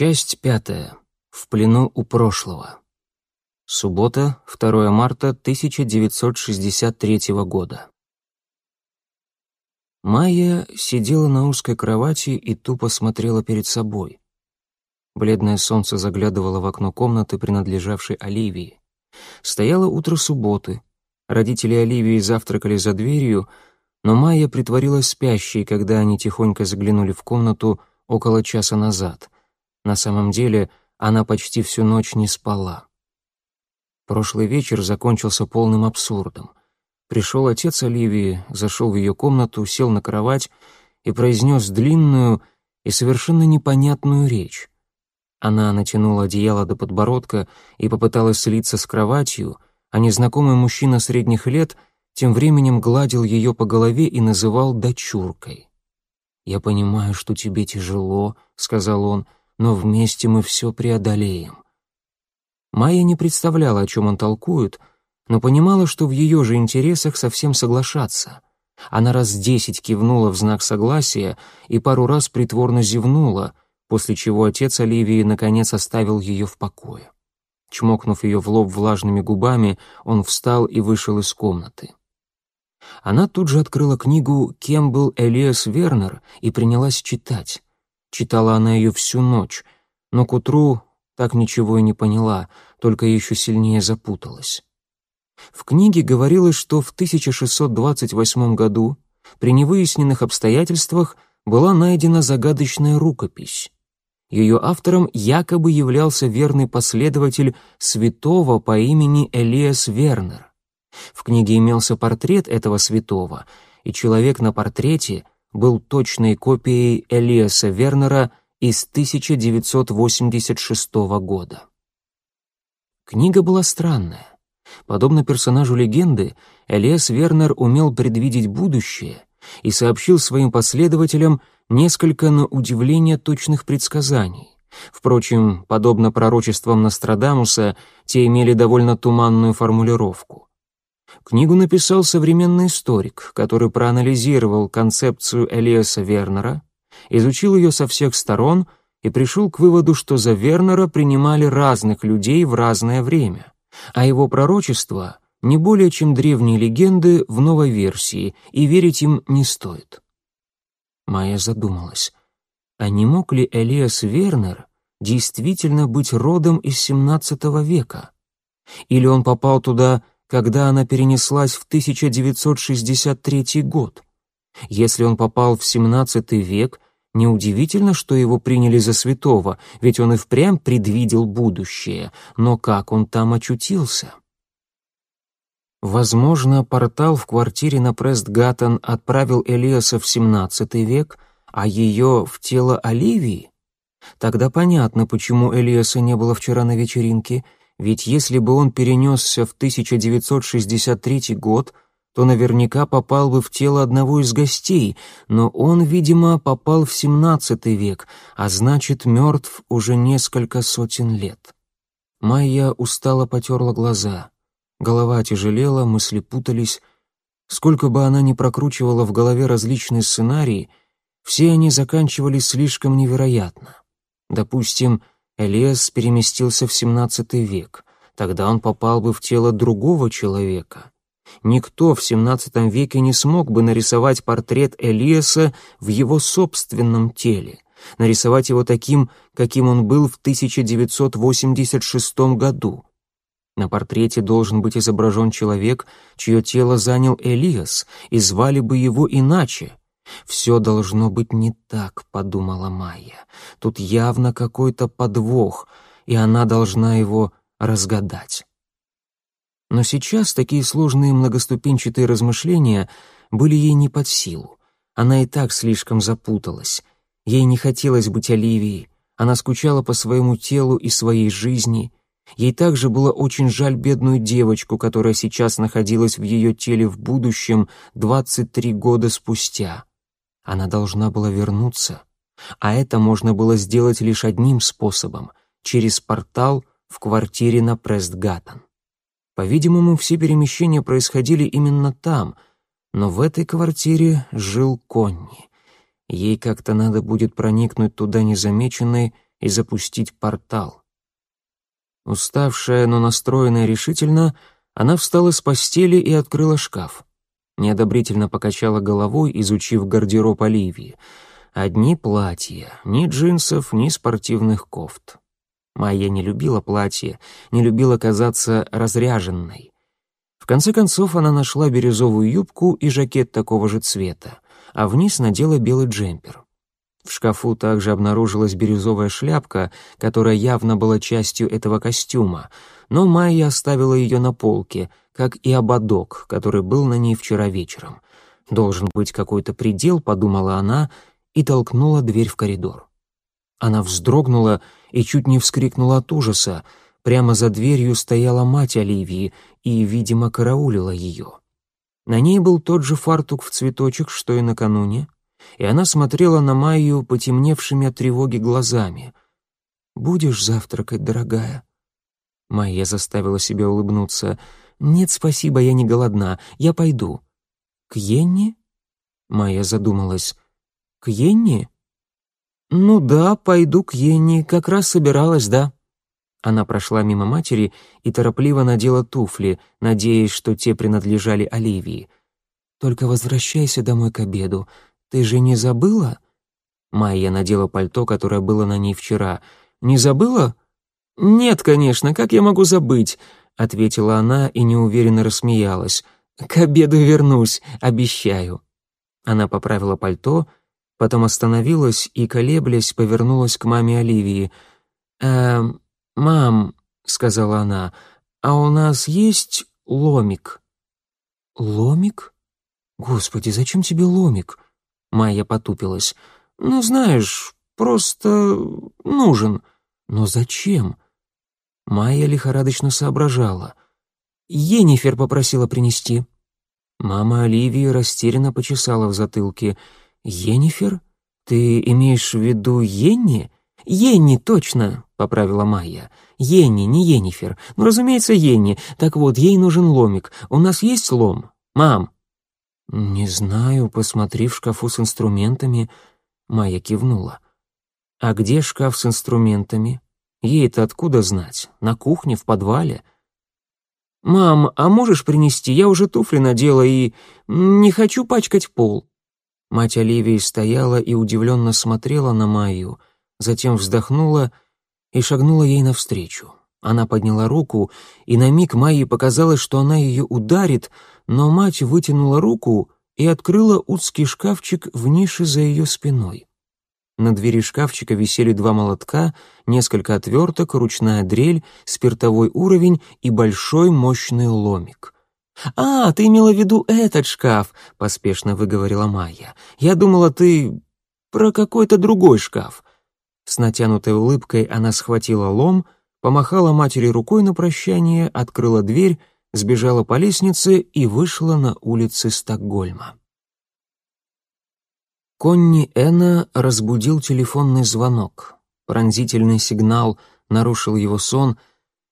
Часть пятая. В плену у прошлого. Суббота, 2 марта 1963 года. Майя сидела на узкой кровати и тупо смотрела перед собой. Бледное солнце заглядывало в окно комнаты, принадлежавшей Оливии. Стояло утро субботы. Родители Оливии завтракали за дверью, но Майя притворилась спящей, когда они тихонько заглянули в комнату около часа назад — на самом деле она почти всю ночь не спала. Прошлый вечер закончился полным абсурдом. Пришел отец Оливии, зашел в ее комнату, сел на кровать и произнес длинную и совершенно непонятную речь. Она натянула одеяло до подбородка и попыталась слиться с кроватью, а незнакомый мужчина средних лет тем временем гладил ее по голове и называл дочуркой. «Я понимаю, что тебе тяжело», — сказал он, — но вместе мы все преодолеем. Майя не представляла, о чем он толкует, но понимала, что в ее же интересах совсем соглашаться. Она раз десять кивнула в знак согласия и пару раз притворно зевнула, после чего отец Оливии наконец оставил ее в покое. Чмокнув ее в лоб влажными губами, он встал и вышел из комнаты. Она тут же открыла книгу «Кем был Элиас Вернер» и принялась читать. Читала она ее всю ночь, но к утру так ничего и не поняла, только еще сильнее запуталась. В книге говорилось, что в 1628 году при невыясненных обстоятельствах была найдена загадочная рукопись. Ее автором якобы являлся верный последователь святого по имени Элиас Вернер. В книге имелся портрет этого святого, и человек на портрете — был точной копией Элиаса Вернера из 1986 года. Книга была странная. Подобно персонажу легенды, Элиас Вернер умел предвидеть будущее и сообщил своим последователям несколько на удивление точных предсказаний. Впрочем, подобно пророчествам Нострадамуса, те имели довольно туманную формулировку. Книгу написал современный историк, который проанализировал концепцию Элиаса Вернера, изучил ее со всех сторон и пришел к выводу, что за Вернера принимали разных людей в разное время, а его пророчества не более чем древние легенды в новой версии, и верить им не стоит. Майя задумалась, а не мог ли Элиас Вернер действительно быть родом из XVII века? Или он попал туда когда она перенеслась в 1963 год. Если он попал в XVII век, неудивительно, что его приняли за святого, ведь он и впрямь предвидел будущее, но как он там очутился? Возможно, портал в квартире на Престгаттон отправил Элиаса в XVII век, а ее в тело Оливии? Тогда понятно, почему Элиаса не было вчера на вечеринке — ведь если бы он перенесся в 1963 год, то наверняка попал бы в тело одного из гостей, но он, видимо, попал в 17 век, а значит, мертв уже несколько сотен лет. Майя устало потерла глаза. Голова тяжелела, мысли путались. Сколько бы она ни прокручивала в голове различные сценарии, все они заканчивались слишком невероятно. Допустим, Элиас переместился в XVII век. Тогда он попал бы в тело другого человека. Никто в XVII веке не смог бы нарисовать портрет Элиаса в его собственном теле, нарисовать его таким, каким он был в 1986 году. На портрете должен быть изображен человек, чье тело занял Элиас, и звали бы его иначе, «Все должно быть не так», — подумала Майя. «Тут явно какой-то подвох, и она должна его разгадать». Но сейчас такие сложные многоступенчатые размышления были ей не под силу. Она и так слишком запуталась. Ей не хотелось быть Оливией. Она скучала по своему телу и своей жизни. Ей также было очень жаль бедную девочку, которая сейчас находилась в ее теле в будущем 23 года спустя. Она должна была вернуться, а это можно было сделать лишь одним способом — через портал в квартире на Престгаттон. По-видимому, все перемещения происходили именно там, но в этой квартире жил Конни. Ей как-то надо будет проникнуть туда незамеченной и запустить портал. Уставшая, но настроенная решительно, она встала с постели и открыла шкаф. Неодобрительно покачала головой, изучив гардероб Оливии. Одни платья, ни джинсов, ни спортивных кофт. Майя не любила платье, не любила казаться разряженной. В конце концов она нашла бирюзовую юбку и жакет такого же цвета, а вниз надела белый джемпер. В шкафу также обнаружилась бирюзовая шляпка, которая явно была частью этого костюма, но Майя оставила ее на полке, как и ободок, который был на ней вчера вечером. Должен быть какой-то предел, подумала она, и толкнула дверь в коридор. Она вздрогнула и чуть не вскрикнула от ужаса. Прямо за дверью стояла мать Оливии и, видимо, караулила ее. На ней был тот же фартук в цветочек, что и накануне, и она смотрела на Майю потемневшими от тревоги глазами. «Будешь завтракать, дорогая?» Майя заставила себя улыбнуться. «Нет, спасибо, я не голодна. Я пойду». «К Йенни?» Майя задумалась. «К Йенни?» «Ну да, пойду к Йенни. Как раз собиралась, да». Она прошла мимо матери и торопливо надела туфли, надеясь, что те принадлежали Оливии. «Только возвращайся домой к обеду. Ты же не забыла?» Майя надела пальто, которое было на ней вчера. «Не забыла?» «Нет, конечно, как я могу забыть?» — ответила она и неуверенно рассмеялась. «К обеду вернусь, обещаю». Она поправила пальто, потом остановилась и, колеблясь, повернулась к маме Оливии. «Эм, мам», — сказала она, — «а у нас есть ломик?» «Ломик? Господи, зачем тебе ломик?» Майя потупилась. «Ну, знаешь, просто нужен». «Но зачем?» Майя лихорадочно соображала. «Енифер попросила принести». Мама Оливии растерянно почесала в затылке. «Енифер? Ты имеешь в виду Йенни?» «Йенни, точно!» — поправила Майя. «Йенни, не Енифер. Ну, разумеется, Йенни. Так вот, ей нужен ломик. У нас есть лом? Мам!» «Не знаю, посмотри в шкафу с инструментами». Майя кивнула. «А где шкаф с инструментами? Ей-то откуда знать? На кухне, в подвале?» «Мам, а можешь принести? Я уже туфли надела и... не хочу пачкать пол». Мать Оливии стояла и удивленно смотрела на Майю, затем вздохнула и шагнула ей навстречу. Она подняла руку, и на миг Майе показалось, что она ее ударит, но мать вытянула руку и открыла узкий шкафчик в нише за ее спиной. На двери шкафчика висели два молотка, несколько отверток, ручная дрель, спиртовой уровень и большой мощный ломик. «А, ты имела в виду этот шкаф», — поспешно выговорила Майя. «Я думала, ты про какой-то другой шкаф». С натянутой улыбкой она схватила лом — помахала матери рукой на прощание, открыла дверь, сбежала по лестнице и вышла на улицы Стокгольма. Конни Эна разбудил телефонный звонок. Пронзительный сигнал нарушил его сон,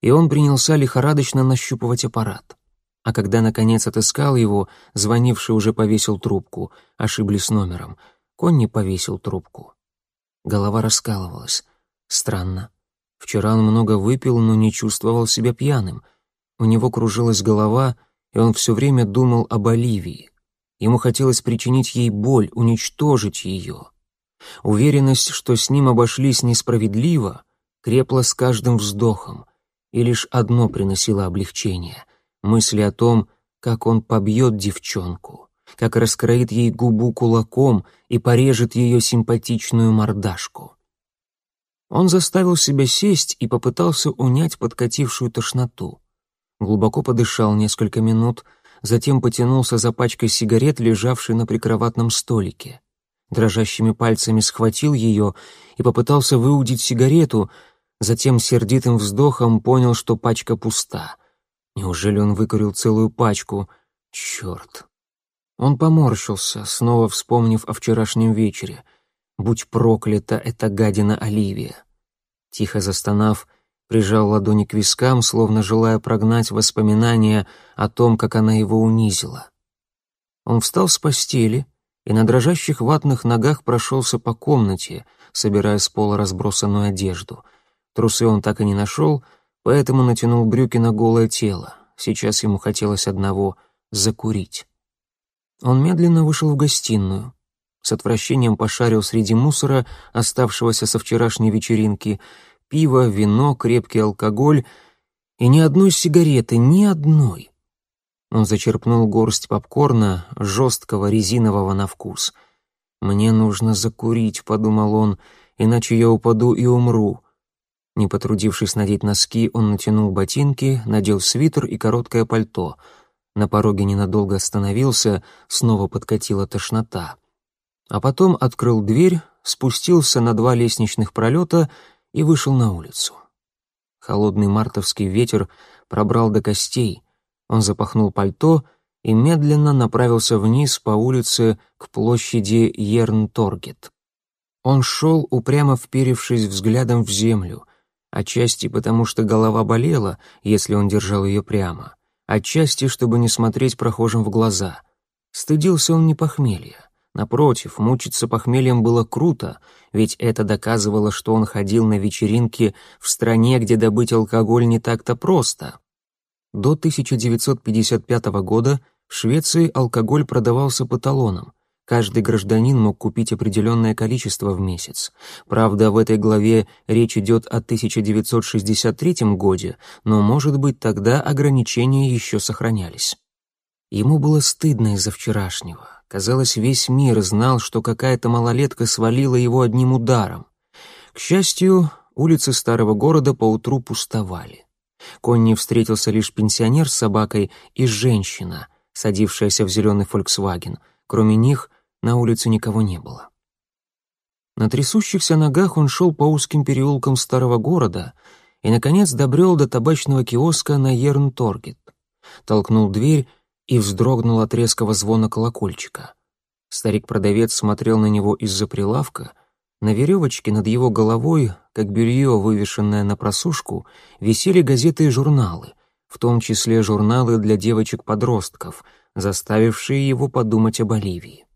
и он принялся лихорадочно нащупывать аппарат. А когда, наконец, отыскал его, звонивший уже повесил трубку, ошиблись номером. Конни повесил трубку. Голова раскалывалась. Странно. Вчера он много выпил, но не чувствовал себя пьяным. У него кружилась голова, и он все время думал об Оливии. Ему хотелось причинить ей боль, уничтожить ее. Уверенность, что с ним обошлись несправедливо, крепла с каждым вздохом, и лишь одно приносило облегчение — мысли о том, как он побьет девчонку, как раскроит ей губу кулаком и порежет ее симпатичную мордашку. Он заставил себя сесть и попытался унять подкатившую тошноту. Глубоко подышал несколько минут, затем потянулся за пачкой сигарет, лежавшей на прикроватном столике. Дрожащими пальцами схватил ее и попытался выудить сигарету, затем сердитым вздохом понял, что пачка пуста. Неужели он выкурил целую пачку? Черт! Он поморщился, снова вспомнив о вчерашнем вечере — Будь проклята эта гадина Оливия. Тихо застонав, прижал ладони к вискам, словно желая прогнать воспоминания о том, как она его унизила. Он встал с постели и на дрожащих ватных ногах прошелся по комнате, собирая с пола разбросанную одежду. Трусы он так и не нашел, поэтому натянул брюки на голое тело. Сейчас ему хотелось одного — закурить. Он медленно вышел в гостиную. С отвращением пошарил среди мусора, оставшегося со вчерашней вечеринки, пиво, вино, крепкий алкоголь и ни одной сигареты, ни одной. Он зачерпнул горсть попкорна, жесткого, резинового на вкус. «Мне нужно закурить», — подумал он, — «иначе я упаду и умру». Не потрудившись надеть носки, он натянул ботинки, надел свитер и короткое пальто. На пороге ненадолго остановился, снова подкатила тошнота. А потом открыл дверь, спустился на два лестничных пролета и вышел на улицу. Холодный мартовский ветер пробрал до костей. Он запахнул пальто и медленно направился вниз по улице к площади Ерн-Торгет. Он шел, упрямо вперевшись взглядом в землю — Отчасти потому, что голова болела, если он держал ее прямо. Отчасти, чтобы не смотреть прохожим в глаза. Стыдился он не похмелья. Напротив, мучиться похмельем было круто, ведь это доказывало, что он ходил на вечеринки в стране, где добыть алкоголь не так-то просто. До 1955 года в Швеции алкоголь продавался по талонам, Каждый гражданин мог купить определенное количество в месяц. Правда, в этой главе речь идет о 1963 годе, но, может быть, тогда ограничения еще сохранялись. Ему было стыдно из-за вчерашнего. Казалось, весь мир знал, что какая-то малолетка свалила его одним ударом. К счастью, улицы старого города поутру пустовали. Конни встретился лишь пенсионер с собакой и женщина, садившаяся в зеленый «Фольксваген». Кроме них на улице никого не было. На трясущихся ногах он шел по узким переулкам старого города и, наконец, добрел до табачного киоска на Ерн-Торгет. Толкнул дверь и вздрогнул от резкого звона колокольчика. Старик-продавец смотрел на него из-за прилавка. На веревочке над его головой, как белье, вывешенное на просушку, висели газеты и журналы, в том числе журналы для девочек-подростков, заставившие его подумать о Боливии.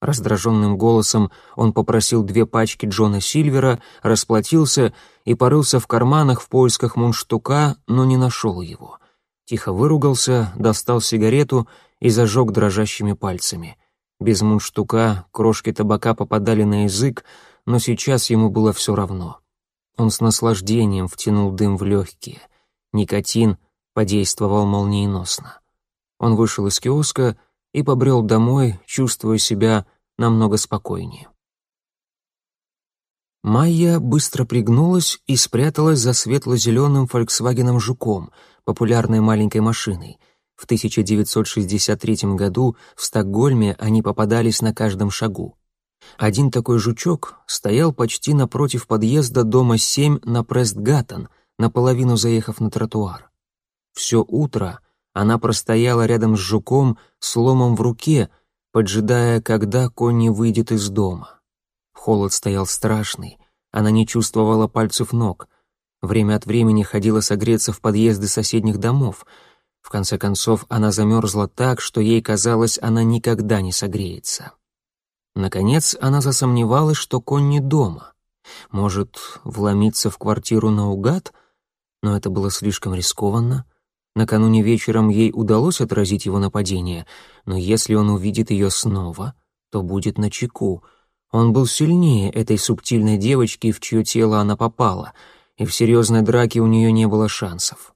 Раздраженным голосом он попросил две пачки Джона Сильвера, расплатился и порылся в карманах в поисках мундштука, но не нашел его. Тихо выругался, достал сигарету и зажег дрожащими пальцами. Без мундштука крошки табака попадали на язык, но сейчас ему было все равно. Он с наслаждением втянул дым в легкие. Никотин подействовал молниеносно. Он вышел из киоска и побрел домой, чувствуя себя намного спокойнее. Майя быстро пригнулась и спряталась за светло-зеленым «Фольксвагеном Жуком», популярной маленькой машиной. В 1963 году в Стокгольме они попадались на каждом шагу. Один такой жучок стоял почти напротив подъезда дома 7 на Престгаттен, наполовину заехав на тротуар. Все утро она простояла рядом с жуком с ломом в руке, поджидая, когда Конни выйдет из дома. Холод стоял страшный, она не чувствовала пальцев ног. Время от времени ходила согреться в подъезды соседних домов. В конце концов, она замерзла так, что ей казалось, она никогда не согреется. Наконец, она засомневалась, что Конни дома. Может, вломиться в квартиру наугад? Но это было слишком рискованно — Накануне вечером ей удалось отразить его нападение, но если он увидит ее снова, то будет на чеку. Он был сильнее этой субтильной девочки, в чье тело она попала, и в серьезной драке у нее не было шансов.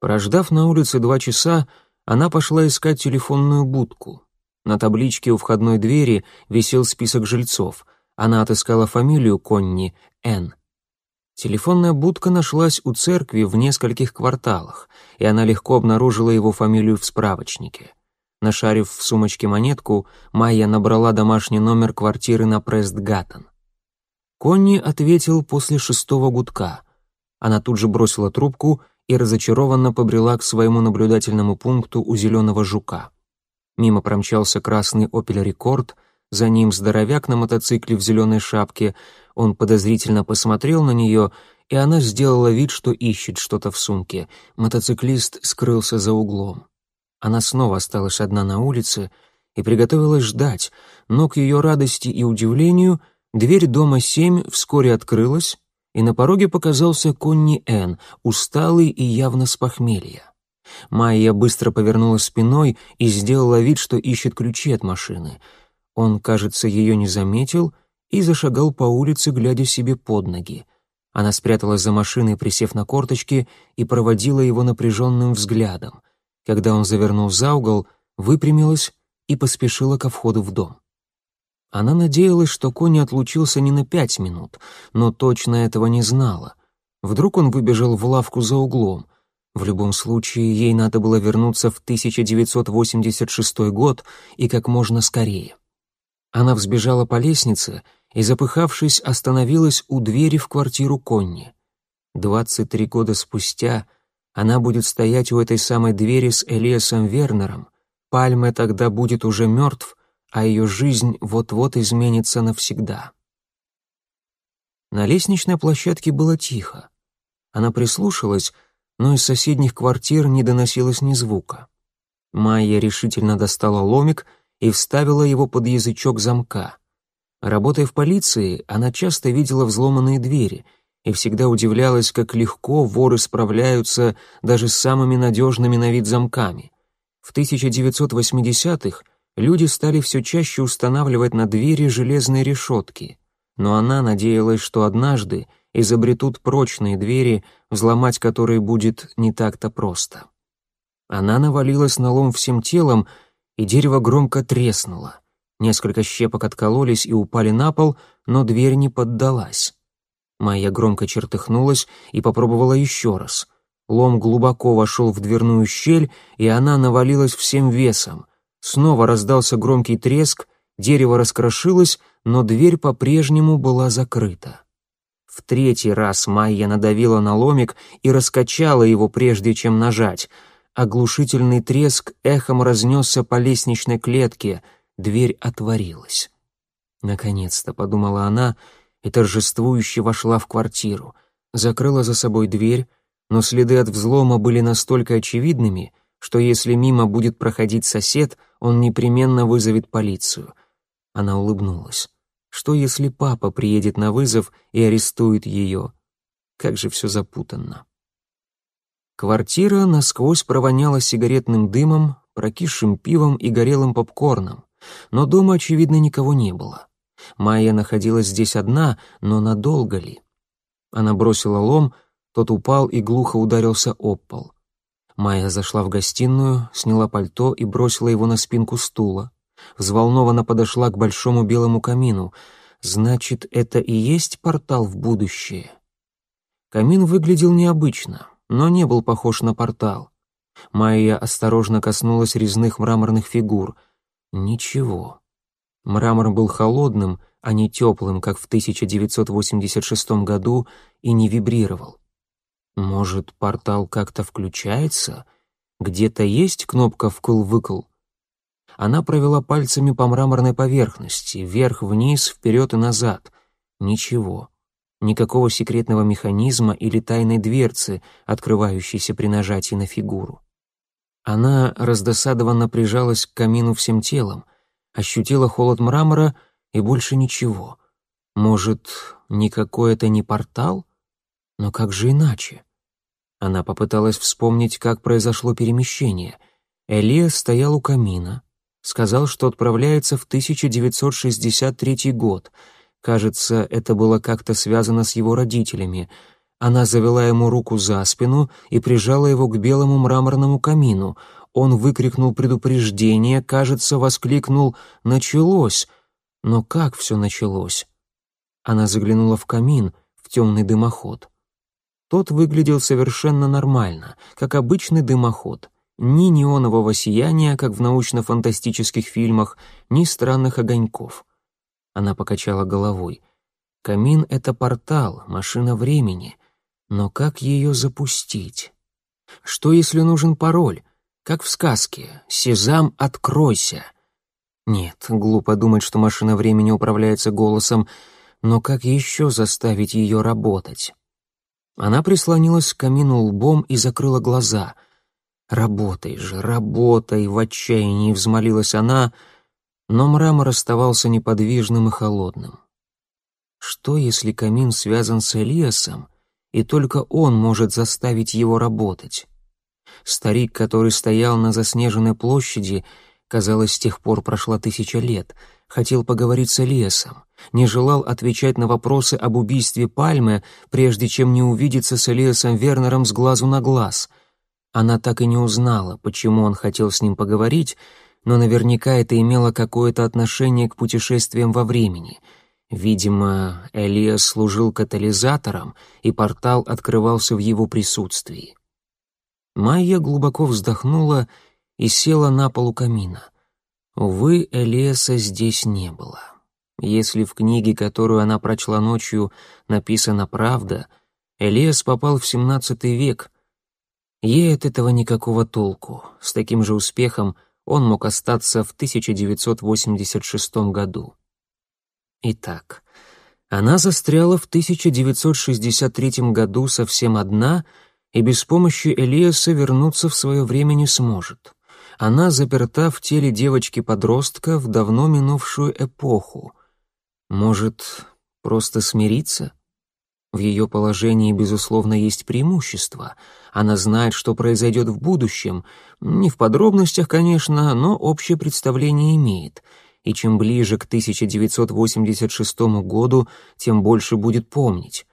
Прождав на улице два часа, она пошла искать телефонную будку. На табличке у входной двери висел список жильцов. Она отыскала фамилию Конни — Н. Телефонная будка нашлась у церкви в нескольких кварталах, и она легко обнаружила его фамилию в справочнике. Нашарив в сумочке монетку, Майя набрала домашний номер квартиры на Престгаттен. Конни ответил после шестого гудка. Она тут же бросила трубку и разочарованно побрела к своему наблюдательному пункту у зеленого жука. Мимо промчался красный «Опель Рекорд», за ним здоровяк на мотоцикле в зеленой шапке. Он подозрительно посмотрел на нее, и она сделала вид, что ищет что-то в сумке. Мотоциклист скрылся за углом. Она снова осталась одна на улице и приготовилась ждать, но к ее радости и удивлению дверь дома 7 вскоре открылась, и на пороге показался Конни Эн, усталый и явно с похмелья. Майя быстро повернулась спиной и сделала вид, что ищет ключи от машины. Он, кажется, ее не заметил и зашагал по улице, глядя себе под ноги. Она спряталась за машиной, присев на корточки, и проводила его напряженным взглядом. Когда он завернул за угол, выпрямилась и поспешила ко входу в дом. Она надеялась, что Кони отлучился не на пять минут, но точно этого не знала. Вдруг он выбежал в лавку за углом. В любом случае, ей надо было вернуться в 1986 год и как можно скорее. Она взбежала по лестнице и, запыхавшись, остановилась у двери в квартиру Конни. Двадцать три года спустя она будет стоять у этой самой двери с Элиасом Вернером. Пальме тогда будет уже мертв, а ее жизнь вот-вот изменится навсегда. На лестничной площадке было тихо. Она прислушалась, но из соседних квартир не доносилось ни звука. Майя решительно достала ломик и вставила его под язычок замка. Работая в полиции, она часто видела взломанные двери и всегда удивлялась, как легко воры справляются даже с самыми надежными на вид замками. В 1980-х люди стали все чаще устанавливать на двери железные решетки, но она надеялась, что однажды изобретут прочные двери, взломать которые будет не так-то просто. Она навалилась на лом всем телом, и дерево громко треснуло. Несколько щепок откололись и упали на пол, но дверь не поддалась. Майя громко чертыхнулась и попробовала еще раз. Лом глубоко вошел в дверную щель, и она навалилась всем весом. Снова раздался громкий треск, дерево раскрошилось, но дверь по-прежнему была закрыта. В третий раз Майя надавила на ломик и раскачала его, прежде чем нажать. Оглушительный треск эхом разнесся по лестничной клетке, дверь отворилась. «Наконец-то», — подумала она, и торжествующе вошла в квартиру, закрыла за собой дверь, но следы от взлома были настолько очевидными, что если мимо будет проходить сосед, он непременно вызовет полицию. Она улыбнулась. Что если папа приедет на вызов и арестует ее? Как же все запутанно. Квартира насквозь провоняла сигаретным дымом, прокисшим пивом и горелым попкорном, но дома, очевидно, никого не было. Майя находилась здесь одна, но надолго ли? Она бросила лом, тот упал и глухо ударился об пол. Майя зашла в гостиную, сняла пальто и бросила его на спинку стула. Взволнованно подошла к большому белому камину. Значит, это и есть портал в будущее? Камин выглядел необычно, но не был похож на портал. Майя осторожно коснулась резных мраморных фигур. Ничего. Мрамор был холодным, а не теплым, как в 1986 году, и не вибрировал. Может, портал как-то включается? Где-то есть кнопка «вкл-выкл»? Она провела пальцами по мраморной поверхности, вверх-вниз, вперед и назад. Ничего. Никакого секретного механизма или тайной дверцы, открывающейся при нажатии на фигуру. Она раздосадованно прижалась к камину всем телом, ощутила холод мрамора и больше ничего. Может, никакой это не портал? Но как же иначе? Она попыталась вспомнить, как произошло перемещение. Элиас стоял у камина. Сказал, что отправляется в 1963 год. Кажется, это было как-то связано с его родителями. Она завела ему руку за спину и прижала его к белому мраморному камину. Он выкрикнул предупреждение, кажется, воскликнул «Началось!» Но как все началось? Она заглянула в камин, в темный дымоход. Тот выглядел совершенно нормально, как обычный дымоход. Ни неонового сияния, как в научно-фантастических фильмах, ни странных огоньков. Она покачала головой. Камин — это портал, машина времени. Но как ее запустить? Что, если нужен пароль? Как в сказке «Сезам, откройся». Нет, глупо думать, что машина времени управляется голосом, но как еще заставить ее работать? Она прислонилась к камину лбом и закрыла глаза. «Работай же, работай!» — в отчаянии взмолилась она, но мрамор оставался неподвижным и холодным. Что, если камин связан с Элиасом, и только он может заставить его работать? Старик, который стоял на заснеженной площади, казалось, с тех пор прошла тысяча лет, хотел поговорить с Элиасом, не желал отвечать на вопросы об убийстве Пальмы, прежде чем не увидеться с Элиасом Вернером с глазу на глаз. Она так и не узнала, почему он хотел с ним поговорить, но наверняка это имело какое-то отношение к путешествиям во времени. Видимо, Элиас служил катализатором, и портал открывался в его присутствии. Майя глубоко вздохнула и села на полу камина. Увы, Элиаса здесь не было. Если в книге, которую она прочла ночью, написана правда, Элиас попал в XVII век. Ей от этого никакого толку. С таким же успехом он мог остаться в 1986 году. Итак, она застряла в 1963 году совсем одна и без помощи Элиаса вернуться в свое время не сможет. Она заперта в теле девочки-подростка в давно минувшую эпоху. Может, просто смириться? В ее положении, безусловно, есть преимущество. Она знает, что произойдет в будущем. Не в подробностях, конечно, но общее представление имеет. И чем ближе к 1986 году, тем больше будет помнить.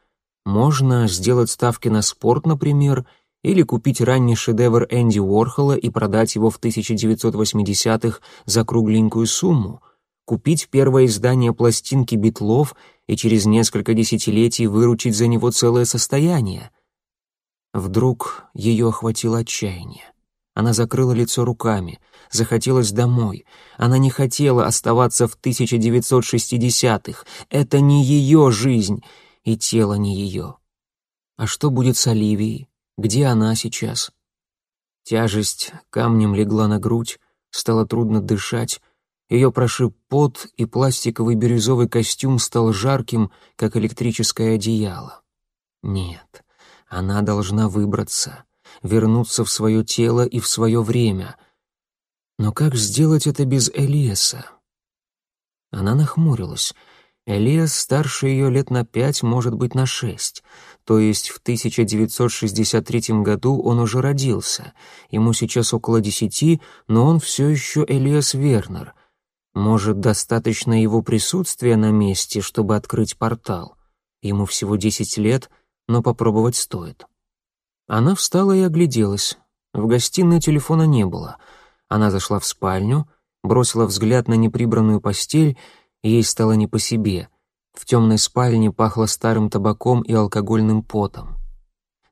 Можно сделать ставки на спорт, например, или купить ранний шедевр Энди Уорхола и продать его в 1980-х за кругленькую сумму — купить первое издание пластинки Битлов и через несколько десятилетий выручить за него целое состояние. Вдруг ее охватило отчаяние. Она закрыла лицо руками, захотелось домой. Она не хотела оставаться в 1960-х. Это не ее жизнь, и тело не ее. А что будет с Оливией? Где она сейчас? Тяжесть камнем легла на грудь, стало трудно дышать, ее прошиб пот, и пластиковый бирюзовый костюм стал жарким, как электрическое одеяло. Нет, она должна выбраться, вернуться в свое тело и в свое время. Но как сделать это без Элиаса? Она нахмурилась. Элиас старше ее лет на пять, может быть, на шесть. То есть в 1963 году он уже родился. Ему сейчас около десяти, но он все еще Элиас Вернер — может, достаточно его присутствия на месте, чтобы открыть портал. Ему всего десять лет, но попробовать стоит. Она встала и огляделась. В гостиной телефона не было. Она зашла в спальню, бросила взгляд на неприбранную постель, и ей стало не по себе. В темной спальне пахло старым табаком и алкогольным потом.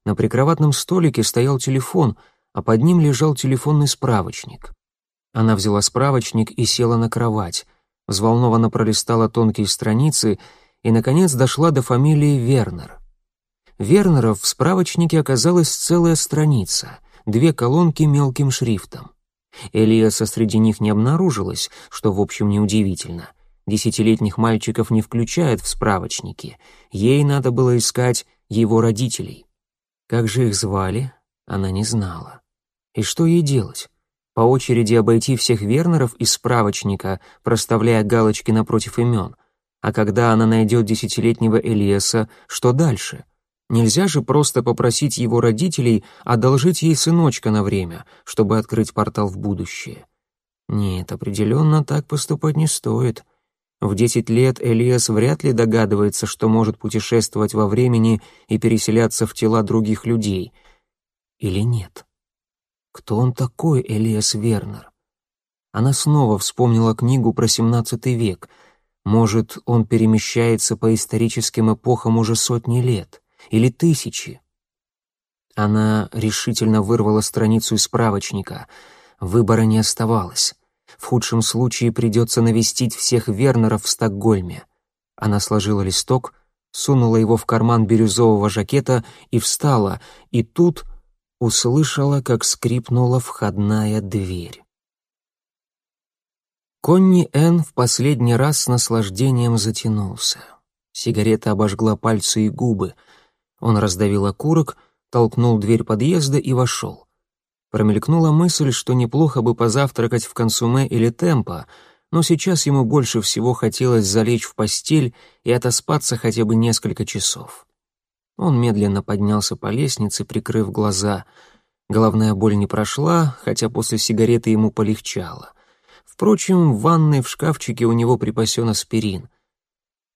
На прикроватном столике стоял телефон, а под ним лежал телефонный справочник. Она взяла справочник и села на кровать, взволнованно пролистала тонкие страницы и, наконец, дошла до фамилии Вернер. Вернеров в справочнике оказалась целая страница, две колонки мелким шрифтом. Элиаса среди них не обнаружилось, что, в общем, неудивительно. Десятилетних мальчиков не включают в справочники. Ей надо было искать его родителей. Как же их звали, она не знала. И что ей делать? По очереди обойти всех Вернеров из справочника, проставляя галочки напротив имен. А когда она найдет десятилетнего Элиаса, что дальше? Нельзя же просто попросить его родителей одолжить ей сыночка на время, чтобы открыть портал в будущее. Нет, определенно так поступать не стоит. В десять лет Элиас вряд ли догадывается, что может путешествовать во времени и переселяться в тела других людей. Или нет? Кто он такой, Элиас Вернер? Она снова вспомнила книгу про XVII век. Может, он перемещается по историческим эпохам уже сотни лет или тысячи. Она решительно вырвала страницу из справочника. Выбора не оставалось. В худшем случае придется навестить всех Вернеров в Стокгольме. Она сложила листок, сунула его в карман бирюзового жакета и встала, и тут услышала, как скрипнула входная дверь. Конни Н. в последний раз с наслаждением затянулся. Сигарета обожгла пальцы и губы. Он раздавил окурок, толкнул дверь подъезда и вошел. Промелькнула мысль, что неплохо бы позавтракать в консуме или темпо, но сейчас ему больше всего хотелось залечь в постель и отоспаться хотя бы несколько часов. Он медленно поднялся по лестнице, прикрыв глаза. Головная боль не прошла, хотя после сигареты ему полегчало. Впрочем, в ванной в шкафчике у него припасен аспирин.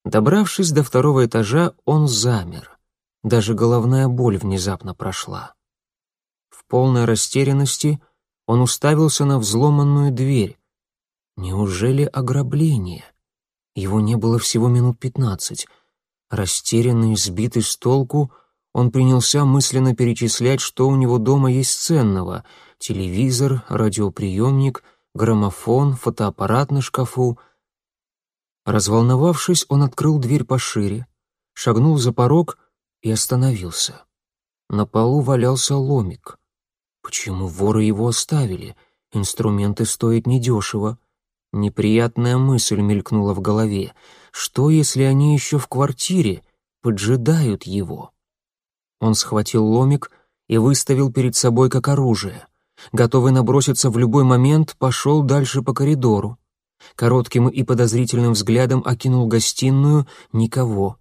Добравшись до второго этажа, он замер. Даже головная боль внезапно прошла. В полной растерянности он уставился на взломанную дверь. Неужели ограбление? Его не было всего минут пятнадцать. Растерянный, сбитый с толку, он принялся мысленно перечислять, что у него дома есть ценного — телевизор, радиоприемник, граммофон, фотоаппарат на шкафу. Разволновавшись, он открыл дверь пошире, шагнул за порог и остановился. На полу валялся ломик. Почему воры его оставили? Инструменты стоят недешево. Неприятная мысль мелькнула в голове. Что, если они еще в квартире, поджидают его? Он схватил ломик и выставил перед собой как оружие. Готовый наброситься в любой момент, пошел дальше по коридору. Коротким и подозрительным взглядом окинул гостиную — никого.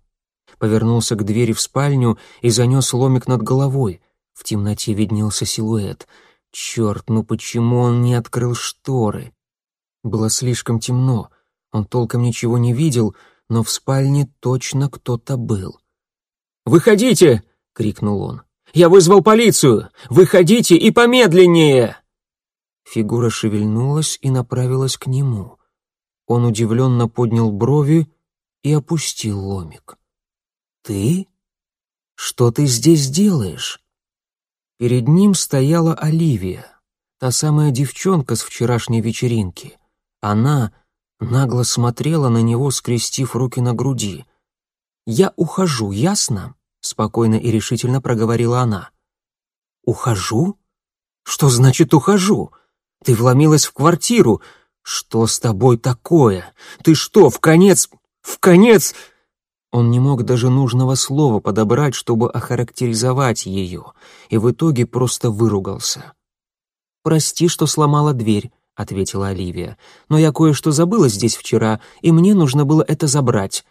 Повернулся к двери в спальню и занес ломик над головой. В темноте виднелся силуэт. Черт, ну почему он не открыл шторы? Было слишком темно, он толком ничего не видел, но в спальне точно кто-то был. «Выходите!» — крикнул он. «Я вызвал полицию! Выходите и помедленнее!» Фигура шевельнулась и направилась к нему. Он удивленно поднял брови и опустил ломик. «Ты? Что ты здесь делаешь?» Перед ним стояла Оливия, та самая девчонка с вчерашней вечеринки — она нагло смотрела на него, скрестив руки на груди. «Я ухожу, ясно?» — спокойно и решительно проговорила она. «Ухожу? Что значит ухожу? Ты вломилась в квартиру. Что с тобой такое? Ты что, в конец... в конец...» Он не мог даже нужного слова подобрать, чтобы охарактеризовать ее, и в итоге просто выругался. «Прости, что сломала дверь», — ответила Оливия. «Но я кое-что забыла здесь вчера, и мне нужно было это забрать».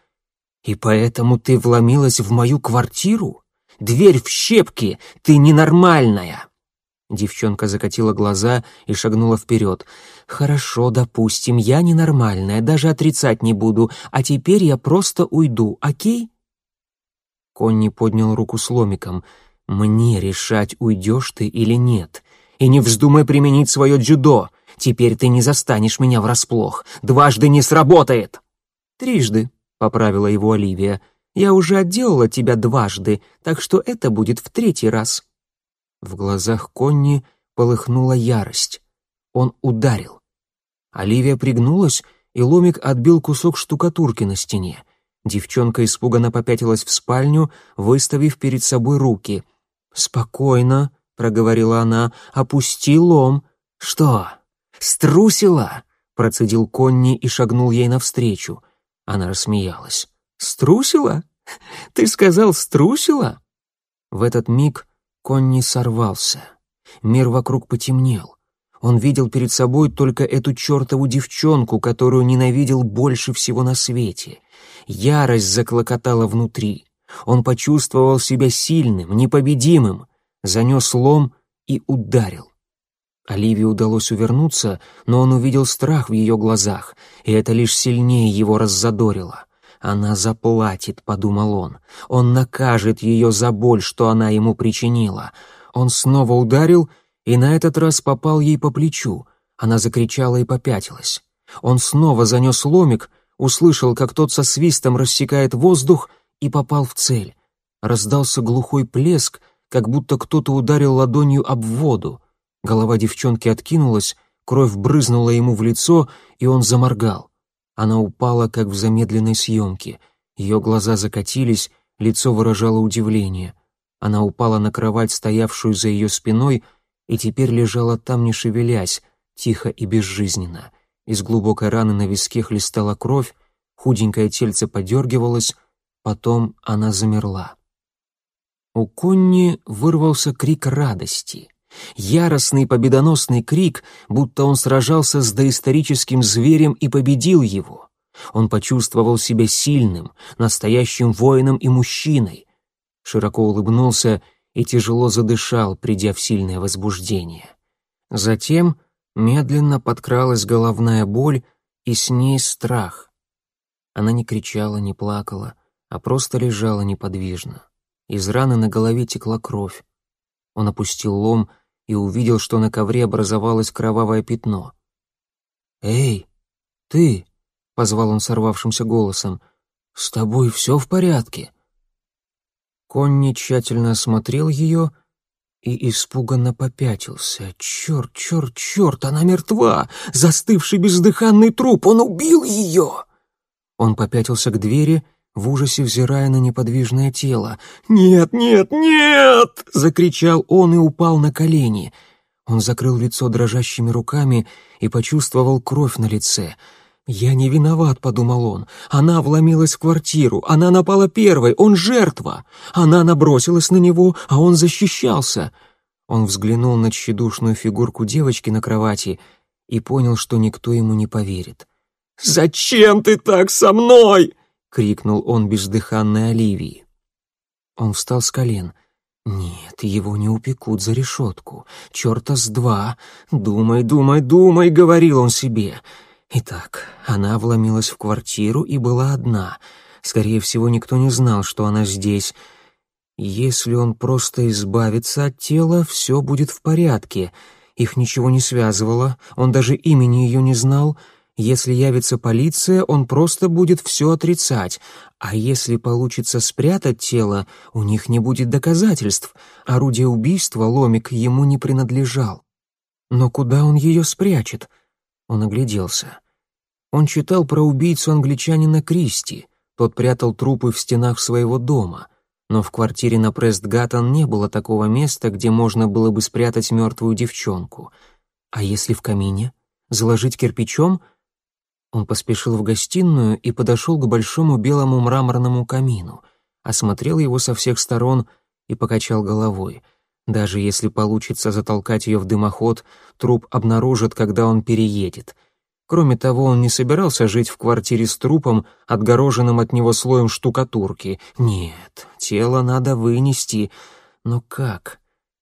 «И поэтому ты вломилась в мою квартиру? Дверь в щепки! Ты ненормальная!» Девчонка закатила глаза и шагнула вперед. «Хорошо, допустим, я ненормальная, даже отрицать не буду, а теперь я просто уйду, окей?» Конни поднял руку с ломиком. «Мне решать, уйдешь ты или нет. И не вздумай применить свое дзюдо. Теперь ты не застанешь меня врасплох. Дважды не сработает!» «Трижды», — поправила его Оливия. «Я уже отделала тебя дважды, так что это будет в третий раз». В глазах Конни полыхнула ярость. Он ударил. Оливия пригнулась, и ломик отбил кусок штукатурки на стене. Девчонка испуганно попятилась в спальню, выставив перед собой руки. «Спокойно», — проговорила она, — «опусти лом». «Что, «Струсила!» — процедил Конни и шагнул ей навстречу. Она рассмеялась. «Струсила? Ты сказал, струсила?» В этот миг Конни сорвался. Мир вокруг потемнел. Он видел перед собой только эту чертову девчонку, которую ненавидел больше всего на свете. Ярость заклокотала внутри. Он почувствовал себя сильным, непобедимым, занес лом и ударил. Оливии удалось увернуться, но он увидел страх в ее глазах, и это лишь сильнее его раззадорило. «Она заплатит», — подумал он. «Он накажет ее за боль, что она ему причинила». Он снова ударил и на этот раз попал ей по плечу. Она закричала и попятилась. Он снова занес ломик, услышал, как тот со свистом рассекает воздух и попал в цель. Раздался глухой плеск, как будто кто-то ударил ладонью об воду. Голова девчонки откинулась, кровь брызнула ему в лицо, и он заморгал. Она упала, как в замедленной съемке. Ее глаза закатились, лицо выражало удивление. Она упала на кровать, стоявшую за ее спиной, и теперь лежала там, не шевелясь, тихо и безжизненно. Из глубокой раны на виске хлестала кровь, худенькое тельце подергивалось, потом она замерла. У Конни вырвался крик радости — Яростный победоносный крик, будто он сражался с доисторическим зверем и победил его. Он почувствовал себя сильным, настоящим воином и мужчиной. Широко улыбнулся и тяжело задышал, придя в сильное возбуждение. Затем медленно подкралась головная боль и с ней страх. Она не кричала, не плакала, а просто лежала неподвижно. Из раны на голове текла кровь. Он опустил лом и увидел, что на ковре образовалось кровавое пятно. «Эй, ты!» — позвал он сорвавшимся голосом. «С тобой все в порядке?» Конни тщательно осмотрел ее и испуганно попятился. «Черт, черт, черт, она мертва! Застывший бездыханный труп! Он убил ее!» Он попятился к двери, в ужасе взирая на неподвижное тело. «Нет, нет, нет!» — закричал он и упал на колени. Он закрыл лицо дрожащими руками и почувствовал кровь на лице. «Я не виноват», — подумал он. «Она вломилась в квартиру, она напала первой, он жертва! Она набросилась на него, а он защищался!» Он взглянул на тщедушную фигурку девочки на кровати и понял, что никто ему не поверит. «Зачем ты так со мной?» — крикнул он бездыханной Оливии. Он встал с колен. «Нет, его не упекут за решетку. Черта с два. Думай, думай, думай», — говорил он себе. Итак, она вломилась в квартиру и была одна. Скорее всего, никто не знал, что она здесь. Если он просто избавится от тела, все будет в порядке. Их ничего не связывало, он даже имени ее не знал — если явится полиция, он просто будет все отрицать. А если получится спрятать тело, у них не будет доказательств. Орудие убийства, ломик, ему не принадлежал. Но куда он ее спрячет? Он огляделся. Он читал про убийцу англичанина Кристи. Тот прятал трупы в стенах своего дома. Но в квартире на Престгаттон не было такого места, где можно было бы спрятать мертвую девчонку. А если в камине? Заложить кирпичом — он поспешил в гостиную и подошел к большому белому мраморному камину, осмотрел его со всех сторон и покачал головой. Даже если получится затолкать ее в дымоход, труп обнаружат, когда он переедет. Кроме того, он не собирался жить в квартире с трупом, отгороженным от него слоем штукатурки. Нет, тело надо вынести. Но как?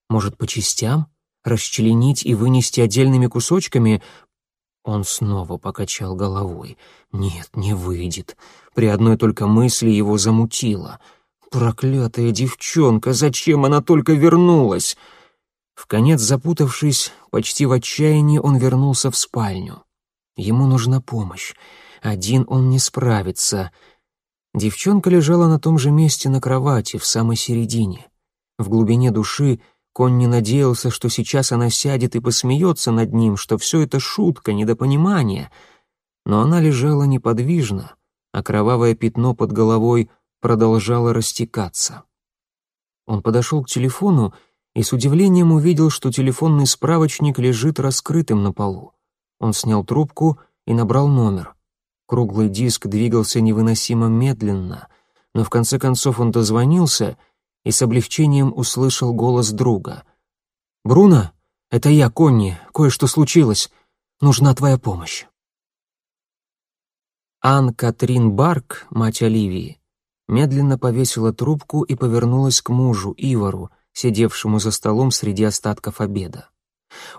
Может, по частям? Расчленить и вынести отдельными кусочками? Он снова покачал головой. Нет, не выйдет. При одной только мысли его замутило. Проклятая девчонка, зачем она только вернулась? В конец запутавшись, почти в отчаянии он вернулся в спальню. Ему нужна помощь. Один он не справится. Девчонка лежала на том же месте на кровати, в самой середине. В глубине души Конни надеялся, что сейчас она сядет и посмеется над ним, что все это шутка, недопонимание. Но она лежала неподвижно, а кровавое пятно под головой продолжало растекаться. Он подошел к телефону и с удивлением увидел, что телефонный справочник лежит раскрытым на полу. Он снял трубку и набрал номер. Круглый диск двигался невыносимо медленно, но в конце концов он дозвонился — и с облегчением услышал голос друга. «Бруно, это я, Конни, кое-что случилось. Нужна твоя помощь». Ан-Катрин Барк, мать Оливии, медленно повесила трубку и повернулась к мужу, Ивару, сидевшему за столом среди остатков обеда.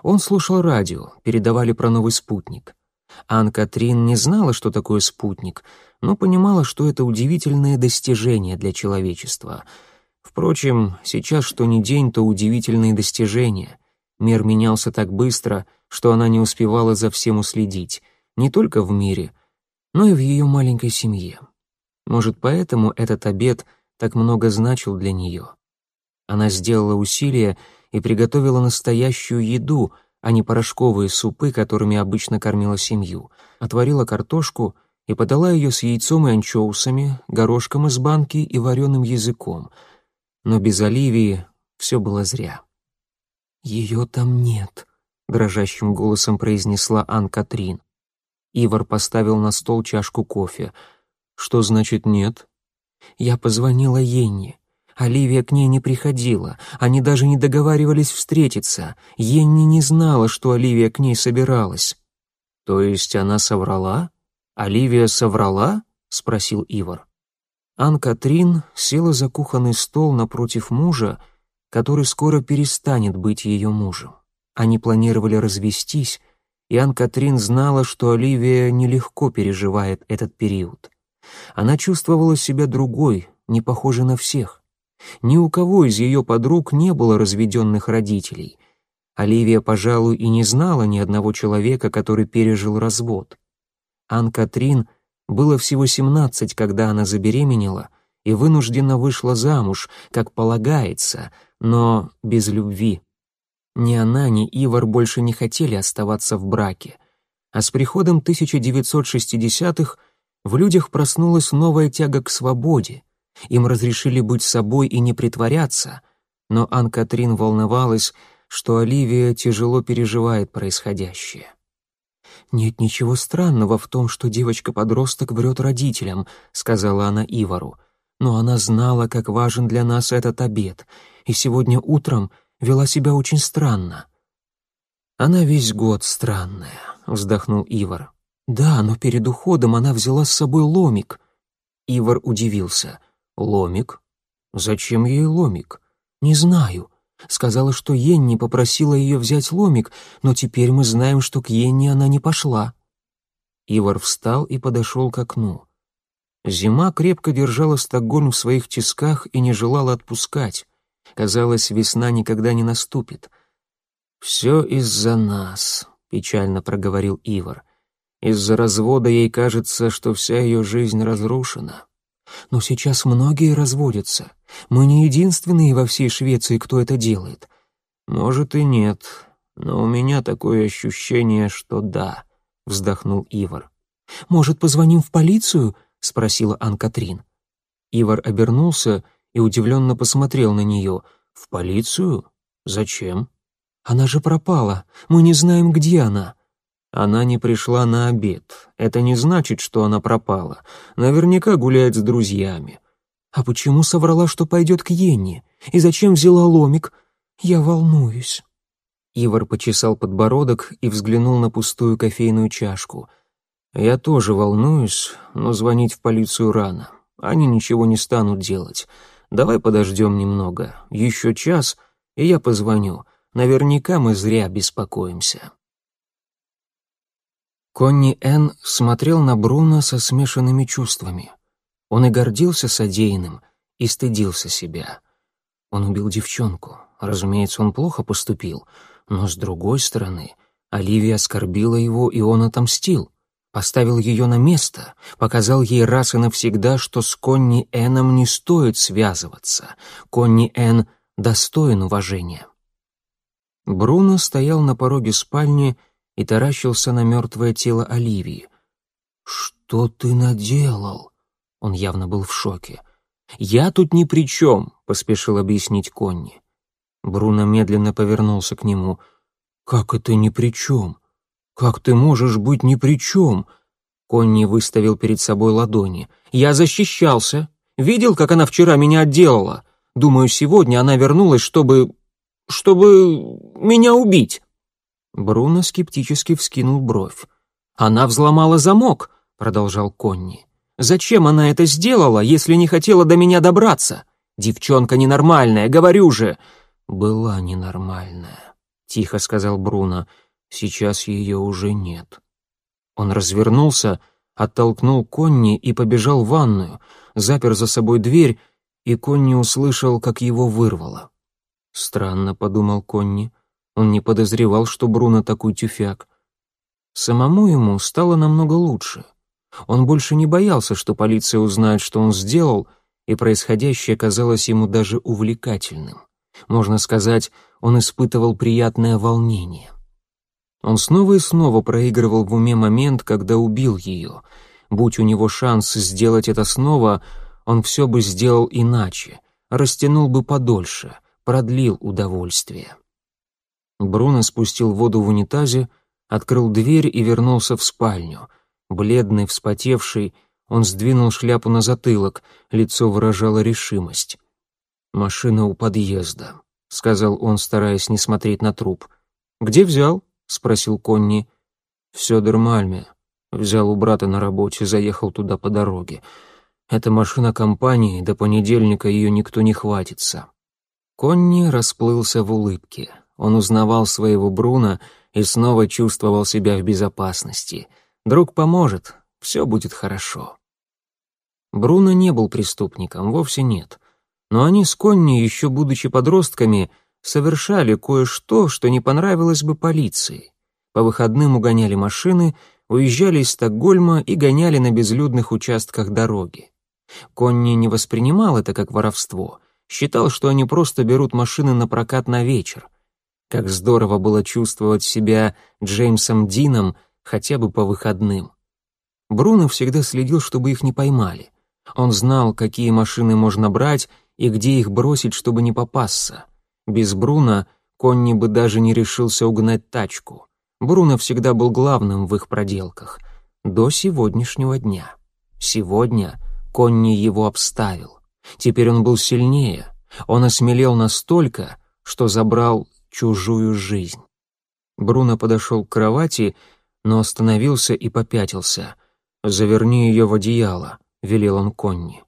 Он слушал радио, передавали про новый спутник. Ан-Катрин не знала, что такое спутник, но понимала, что это удивительное достижение для человечества — Впрочем, сейчас что ни день, то удивительные достижения. Мир менялся так быстро, что она не успевала за всем уследить, не только в мире, но и в ее маленькой семье. Может, поэтому этот обед так много значил для нее. Она сделала усилие и приготовила настоящую еду, а не порошковые супы, которыми обычно кормила семью. Отварила картошку и подала ее с яйцом и анчоусами, горошком из банки и вареным языком — но без Оливии все было зря. «Ее там нет», — дрожащим голосом произнесла Ан-Катрин. Ивар поставил на стол чашку кофе. «Что значит нет?» «Я позвонила Енне. Оливия к ней не приходила, они даже не договаривались встретиться. Енни не знала, что Оливия к ней собиралась. «То есть она соврала? Оливия соврала?» — спросил Ивар. Ан-Катрин села за кухонный стол напротив мужа, который скоро перестанет быть ее мужем. Они планировали развестись, и Ан-Катрин знала, что Оливия нелегко переживает этот период. Она чувствовала себя другой, не похожей на всех. Ни у кого из ее подруг не было разведенных родителей. Оливия, пожалуй, и не знала ни одного человека, который пережил развод. Ан-Катрин было всего семнадцать, когда она забеременела и вынужденно вышла замуж, как полагается, но без любви. Ни она, ни Ивар больше не хотели оставаться в браке. А с приходом 1960-х в людях проснулась новая тяга к свободе. Им разрешили быть собой и не притворяться, но Ан-Катрин волновалась, что Оливия тяжело переживает происходящее. «Нет ничего странного в том, что девочка-подросток врет родителям», — сказала она Ивару. «Но она знала, как важен для нас этот обед, и сегодня утром вела себя очень странно». «Она весь год странная», — вздохнул Ивар. «Да, но перед уходом она взяла с собой ломик». Ивар удивился. «Ломик? Зачем ей ломик?» «Не знаю. Сказала, что Йенни попросила ее взять ломик, но теперь мы знаем, что к Йенни она не пошла». Ивар встал и подошел к окну. Зима крепко держала Стокгольм в своих тисках и не желала отпускать. Казалось, весна никогда не наступит. «Все из-за нас», — печально проговорил Ивар. «Из-за развода ей кажется, что вся ее жизнь разрушена». Но сейчас многие разводятся. Мы не единственные во всей Швеции, кто это делает. Может и нет, но у меня такое ощущение, что да, вздохнул Ивар. Может, позвоним в полицию? спросила Ан-Катрин. Ивар обернулся и удивленно посмотрел на нее. В полицию? Зачем? Она же пропала. Мы не знаем, где она. Она не пришла на обед. Это не значит, что она пропала. Наверняка гуляет с друзьями. А почему соврала, что пойдет к Йенне? И зачем взяла ломик? Я волнуюсь. Ивар почесал подбородок и взглянул на пустую кофейную чашку. «Я тоже волнуюсь, но звонить в полицию рано. Они ничего не станут делать. Давай подождем немного, еще час, и я позвоню. Наверняка мы зря беспокоимся». Конни Н. смотрел на Бруно со смешанными чувствами. Он и гордился содеянным, и стыдился себя. Он убил девчонку. Разумеется, он плохо поступил, но, с другой стороны, Оливия оскорбила его, и он отомстил. Поставил ее на место, показал ей раз и навсегда, что с Конни Эном не стоит связываться. Конни Эн достоин уважения. Бруно стоял на пороге спальни и таращился на мертвое тело Оливии. «Что ты наделал?» Он явно был в шоке. «Я тут ни при чем», — поспешил объяснить Конни. Бруно медленно повернулся к нему. «Как это ни при чем? Как ты можешь быть ни при чем?» Конни выставил перед собой ладони. «Я защищался. Видел, как она вчера меня отделала? Думаю, сегодня она вернулась, чтобы... чтобы меня убить». Бруно скептически вскинул бровь. «Она взломала замок», — продолжал Конни. «Зачем она это сделала, если не хотела до меня добраться? Девчонка ненормальная, говорю же!» «Была ненормальная», — тихо сказал Бруно. «Сейчас ее уже нет». Он развернулся, оттолкнул Конни и побежал в ванную, запер за собой дверь, и Конни услышал, как его вырвало. «Странно», — подумал Конни, — он не подозревал, что Бруно такой тюфяк. Самому ему стало намного лучше. Он больше не боялся, что полиция узнает, что он сделал, и происходящее казалось ему даже увлекательным. Можно сказать, он испытывал приятное волнение. Он снова и снова проигрывал в уме момент, когда убил ее. Будь у него шанс сделать это снова, он все бы сделал иначе, растянул бы подольше, продлил удовольствие. Бруно спустил воду в унитазе, открыл дверь и вернулся в спальню. Бледный, вспотевший, он сдвинул шляпу на затылок, лицо выражало решимость. «Машина у подъезда», — сказал он, стараясь не смотреть на труп. «Где взял?» — спросил Конни. «В Сёдермальме. Взял у брата на работе, заехал туда по дороге. Это машина компании, до понедельника ее никто не хватится». Конни расплылся в улыбке. Он узнавал своего Бруна и снова чувствовал себя в безопасности. Друг поможет, все будет хорошо. Бруно не был преступником, вовсе нет. Но они с Конни, еще будучи подростками, совершали кое-что, что не понравилось бы полиции. По выходным угоняли машины, уезжали из Стокгольма и гоняли на безлюдных участках дороги. Конни не воспринимал это как воровство, считал, что они просто берут машины на прокат на вечер. Как здорово было чувствовать себя Джеймсом Дином хотя бы по выходным. Бруно всегда следил, чтобы их не поймали. Он знал, какие машины можно брать и где их бросить, чтобы не попасться. Без Бруно Конни бы даже не решился угнать тачку. Бруно всегда был главным в их проделках. До сегодняшнего дня. Сегодня Конни его обставил. Теперь он был сильнее. Он осмелел настолько, что забрал чужую жизнь. Бруно подошел к кровати, но остановился и попятился. «Заверни ее в одеяло», велел он Конни.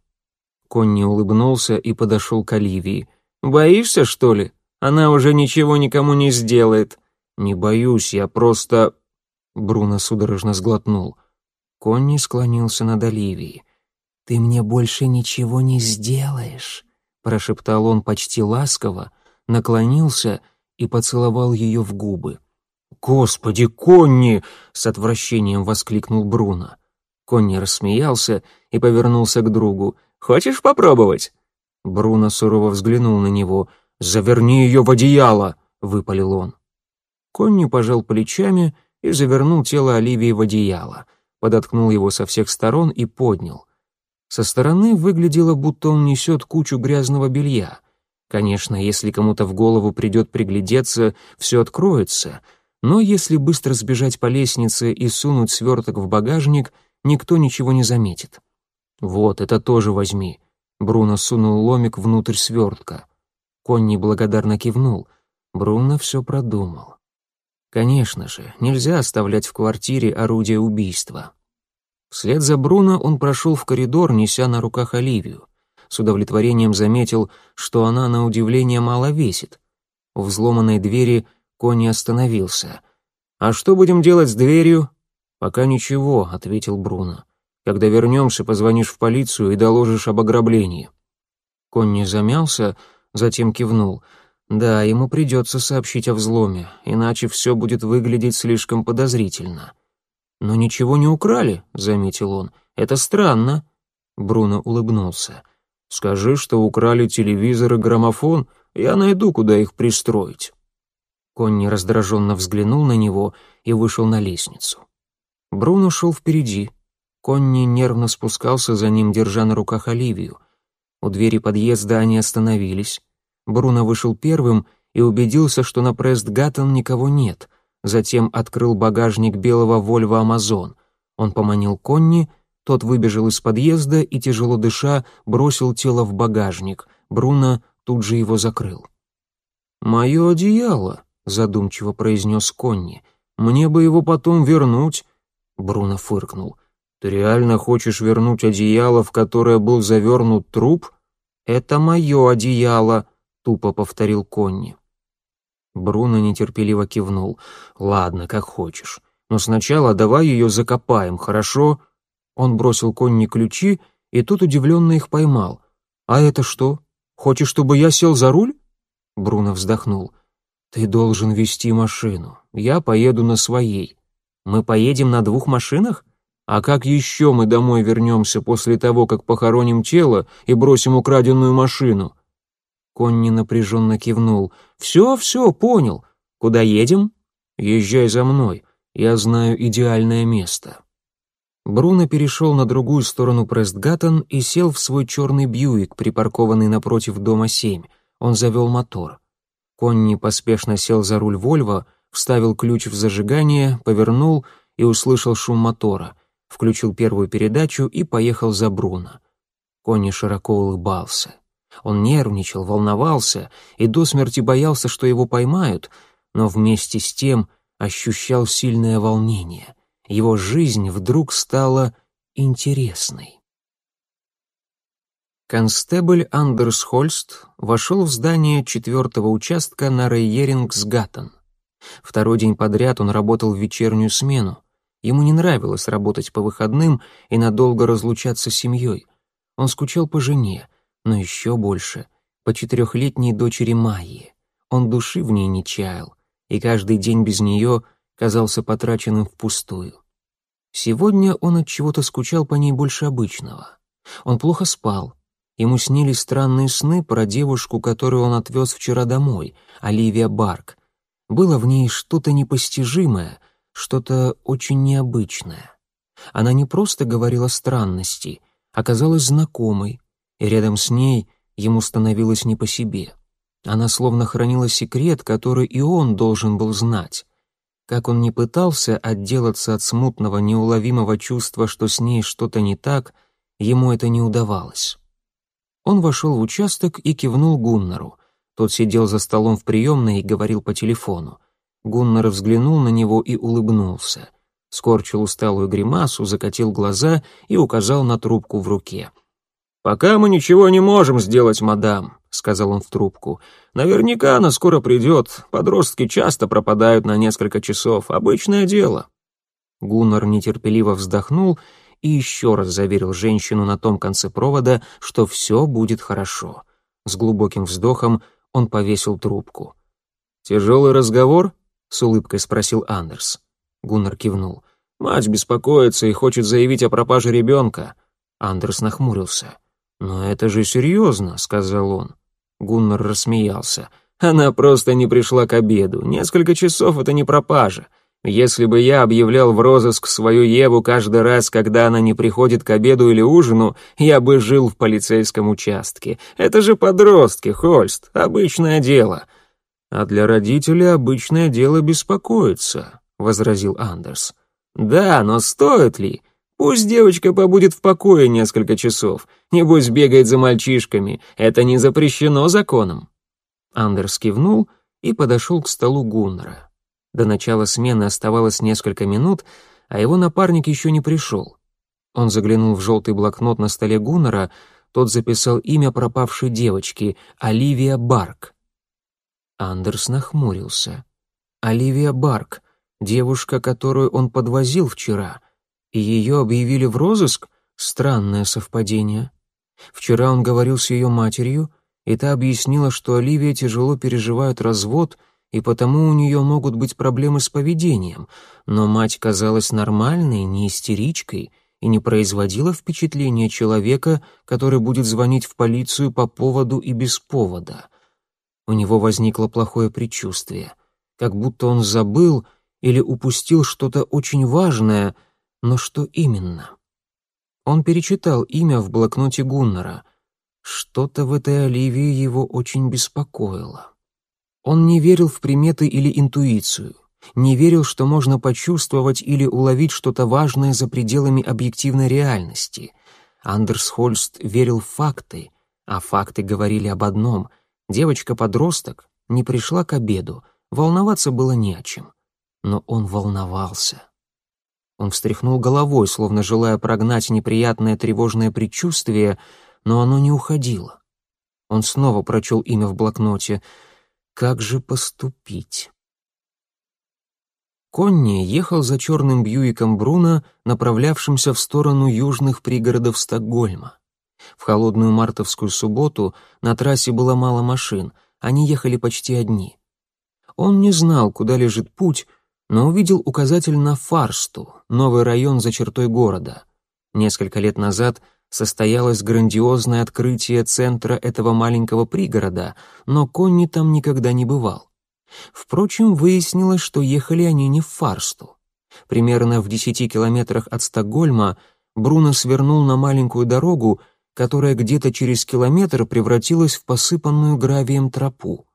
Конни улыбнулся и подошел к Оливии. «Боишься, что ли? Она уже ничего никому не сделает». «Не боюсь, я просто...» Бруно судорожно сглотнул. Конни склонился над Оливией. «Ты мне больше ничего не сделаешь», — прошептал он почти ласково, наклонился и поцеловал ее в губы. «Господи, Конни!» — с отвращением воскликнул Бруно. Конни рассмеялся и повернулся к другу. «Хочешь попробовать?» Бруно сурово взглянул на него. «Заверни ее в одеяло!» — выпалил он. Конни пожал плечами и завернул тело Оливии в одеяло, подоткнул его со всех сторон и поднял. Со стороны выглядело, будто он несет кучу грязного белья. Конечно, если кому-то в голову придет приглядеться, все откроется, но если быстро сбежать по лестнице и сунуть сверток в багажник — никто ничего не заметит. «Вот, это тоже возьми». Бруно сунул ломик внутрь свертка. Конни благодарно кивнул. Бруно все продумал. Конечно же, нельзя оставлять в квартире орудие убийства. Вслед за Бруно он прошел в коридор, неся на руках Оливию. С удовлетворением заметил, что она, на удивление, мало весит. У взломанной двери Конни остановился. «А что будем делать с дверью?» «Пока ничего», — ответил Бруно. «Когда вернемся, позвонишь в полицию и доложишь об ограблении». Конни замялся, затем кивнул. «Да, ему придется сообщить о взломе, иначе все будет выглядеть слишком подозрительно». «Но ничего не украли», — заметил он. «Это странно». Бруно улыбнулся. «Скажи, что украли телевизор и граммофон, я найду, куда их пристроить». Конни раздраженно взглянул на него и вышел на лестницу. Бруно шел впереди. Конни нервно спускался за ним, держа на руках Оливию. У двери подъезда они остановились. Бруно вышел первым и убедился, что на Престгатан никого нет. Затем открыл багажник белого Вольво Амазон. Он поманил Конни, тот выбежал из подъезда и, тяжело дыша, бросил тело в багажник. Бруно тут же его закрыл. «Мое одеяло», — задумчиво произнес Конни. «Мне бы его потом вернуть». Бруно фыркнул. «Ты реально хочешь вернуть одеяло, в которое был завернут труп?» «Это мое одеяло», — тупо повторил Конни. Бруно нетерпеливо кивнул. «Ладно, как хочешь. Но сначала давай ее закопаем, хорошо?» Он бросил Конни ключи, и тут удивленно их поймал. «А это что? Хочешь, чтобы я сел за руль?» Бруно вздохнул. «Ты должен вести машину. Я поеду на своей. Мы поедем на двух машинах? А как еще мы домой вернемся после того, как похороним тело и бросим украденную машину?» Конни напряженно кивнул. «Все, все, понял. Куда едем?» «Езжай за мной. Я знаю идеальное место». Бруно перешел на другую сторону Престгаттон и сел в свой черный Бьюик, припаркованный напротив дома 7. Он завел мотор. Конни поспешно сел за руль Вольво, вставил ключ в зажигание, повернул и услышал шум мотора, включил первую передачу и поехал за Бруно. Конни широко улыбался. Он нервничал, волновался и до смерти боялся, что его поймают, но вместе с тем ощущал сильное волнение. Его жизнь вдруг стала интересной. Констебль Андерс Хольст вошел в здание четвертого участка на Рейерингсгаттен. Второй день подряд он работал в вечернюю смену. Ему не нравилось работать по выходным и надолго разлучаться с семьей. Он скучал по жене, но еще больше — по четырехлетней дочери Майи. Он души в ней не чаял, и каждый день без нее казался потраченным впустую. Сегодня он от чего-то скучал по ней больше обычного. Он плохо спал, Ему снились странные сны про девушку, которую он отвез вчера домой, Оливия Барк. Было в ней что-то непостижимое, что-то очень необычное. Она не просто говорила странности, оказалась знакомой, и рядом с ней ему становилось не по себе. Она словно хранила секрет, который и он должен был знать. Как он не пытался отделаться от смутного, неуловимого чувства, что с ней что-то не так, ему это не удавалось. Он вошел в участок и кивнул Гуннару. Тот сидел за столом в приемной и говорил по телефону. Гуннар взглянул на него и улыбнулся. Скорчил усталую гримасу, закатил глаза и указал на трубку в руке. «Пока мы ничего не можем сделать, мадам», — сказал он в трубку. «Наверняка она скоро придет. Подростки часто пропадают на несколько часов. Обычное дело». Гуннар нетерпеливо вздохнул и еще раз заверил женщину на том конце провода, что все будет хорошо. С глубоким вздохом он повесил трубку. «Тяжелый разговор?» — с улыбкой спросил Андерс. Гуннар кивнул. «Мать беспокоится и хочет заявить о пропаже ребенка». Андерс нахмурился. «Но это же серьезно», — сказал он. Гуннар рассмеялся. «Она просто не пришла к обеду. Несколько часов — это не пропажа. Если бы я объявлял в розыск свою Еву каждый раз, когда она не приходит к обеду или ужину, я бы жил в полицейском участке. Это же подростки, Хольст, обычное дело. А для родителей обычное дело беспокоиться, возразил Андерс. Да, но стоит ли? Пусть девочка побудет в покое несколько часов. Небось бегает за мальчишками. Это не запрещено законом. Андерс кивнул и подошел к столу Гуннера. До начала смены оставалось несколько минут, а его напарник еще не пришел. Он заглянул в желтый блокнот на столе Гуннера, тот записал имя пропавшей девочки — Оливия Барк. Андерс нахмурился. Оливия Барк, девушка, которую он подвозил вчера, и ее объявили в розыск? Странное совпадение. Вчера он говорил с ее матерью, и та объяснила, что Оливия тяжело переживает развод — и потому у нее могут быть проблемы с поведением, но мать казалась нормальной, не истеричкой и не производила впечатления человека, который будет звонить в полицию по поводу и без повода. У него возникло плохое предчувствие, как будто он забыл или упустил что-то очень важное, но что именно? Он перечитал имя в блокноте Гуннера. Что-то в этой Оливии его очень беспокоило. Он не верил в приметы или интуицию, не верил, что можно почувствовать или уловить что-то важное за пределами объективной реальности. Андерс Хольст верил в факты, а факты говорили об одном — девочка-подросток не пришла к обеду, волноваться было не о чем. Но он волновался. Он встряхнул головой, словно желая прогнать неприятное тревожное предчувствие, но оно не уходило. Он снова прочел имя в блокноте — как же поступить? Конни ехал за черным Бьюиком Бруно, направлявшимся в сторону южных пригородов Стокгольма. В холодную мартовскую субботу на трассе было мало машин, они ехали почти одни. Он не знал, куда лежит путь, но увидел указатель на Фарсту, новый район за чертой города. Несколько лет назад – состоялось грандиозное открытие центра этого маленького пригорода, но Конни там никогда не бывал. Впрочем, выяснилось, что ехали они не в Фарсту. Примерно в десяти километрах от Стокгольма Бруно свернул на маленькую дорогу, которая где-то через километр превратилась в посыпанную гравием тропу.